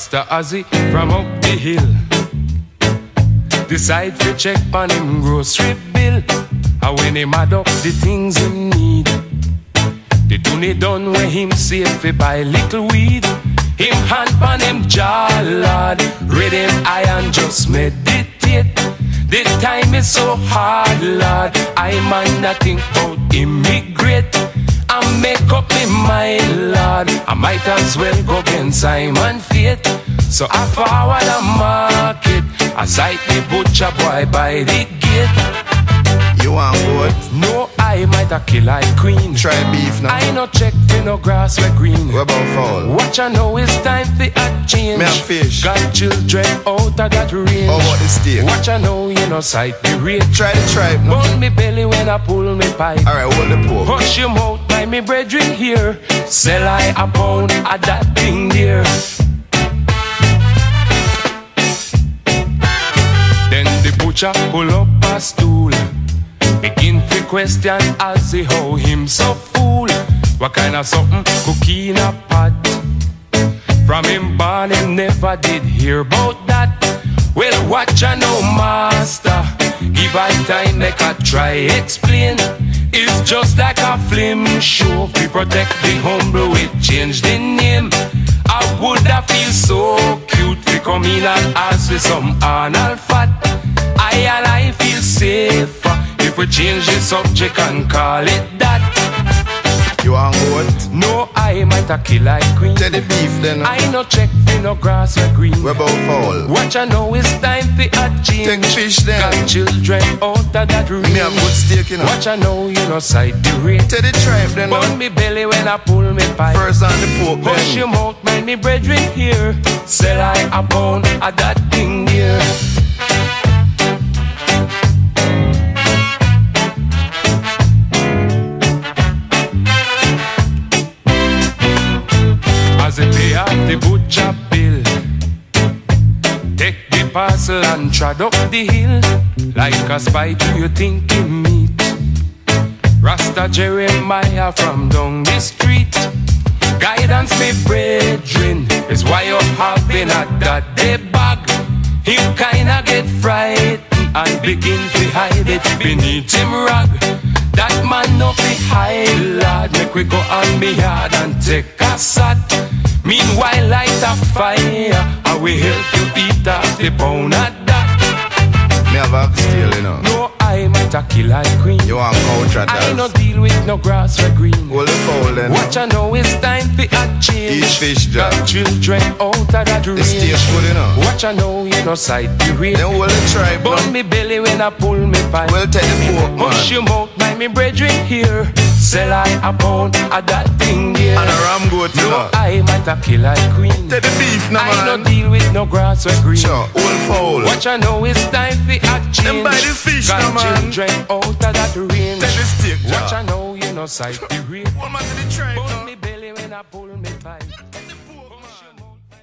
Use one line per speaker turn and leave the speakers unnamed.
Rasta Ozzy from up the hill. Decide to check on him grocery bill. And when him add up the things him need. The tune done when him safe fi buy little weed. Him hand pan him jaw, lord. Read him iron, just meditate. The time is so hard, lord. I man nothing about immigrate. Make up my mind, lord. I might as well go against Simon Fate. So I forward the market. I sight the butcher boy by the gate.
You want goat?
No, I might a kill like queen.
Try beef now.
I no check for no grass where green.
What about fowl?
Watch I know it's time for a change.
Me fish.
Got children out of that range.
Oh, How about the steak?
Watch I know you know sight the rate.
Try the tripe now.
Bun me belly when I pull me pipe.
Alright, hold the pork.
Hush your mouth by me brethren here. Sell I a pound of that thing there. Then the butcher pull up a stool. Begin to question as he how him so fool. What kind of something cookie in a pot? From him born him never did hear about that. Well, watch I know master. Give I time make I try explain. It's just like a film show. We protect the humble, we change the name. I would have feel so cute to come in and ask for some anal fat. I and I feel safer if we change the subject and call it that.
You want goat?
No, I might a kill like queen.
Tell the beef then.
I no check for no grass or green.
What about fall.
Watch I know it's time for a change.
Take fish then.
Got children out of that range.
Me have good steak, you know.
Watch I know you know side the rate.
Tell the tripe then.
Bun
now.
me belly when I pull me pipe.
First on the pork
Hush your mouth, mind me brethren here. Sell I a pound of that off the butcher bill, take the parcel and trod up the hill like a spy to your thinking meat. Rasta Jeremiah from down the street. Guidance, me brethren, is why you're having a that day bag. Him kinda get frightened and begin to hide it beneath him rag. That man no fi hide, lad. Make we go on me yard and take a shot. Meanwhile, light a fire. I will help you eat off the pound of that.
Me have you know.
No, I might a like queen.
You want couch at
I no deal with no grass or green.
Hold the fowl then.
Watch I know it's time for a change.
Eat fish, Jack.
Got children out of that
The steak
range.
good, you know.
Watch I know you know sight the rate.
Then hold the tripe
Bun
now.
me belly when I pull me pipe.
Well, tell the pork
Hush your
man.
mouth, my me brethren here. Sell I a pound of that thing there.
And a ram goat, you
No,
know.
I might a kill like queen.
Tell the beef now,
I no deal with no grass or green.
Sure, fowl.
Watch I know it's time for a change.
Them buy the fish
Got
now, man.
children out of that range.
Tell the
Watch
Jack.
I know you know sight the rate.
Hold man to the
Bun
now.
me belly when I pull me pipe.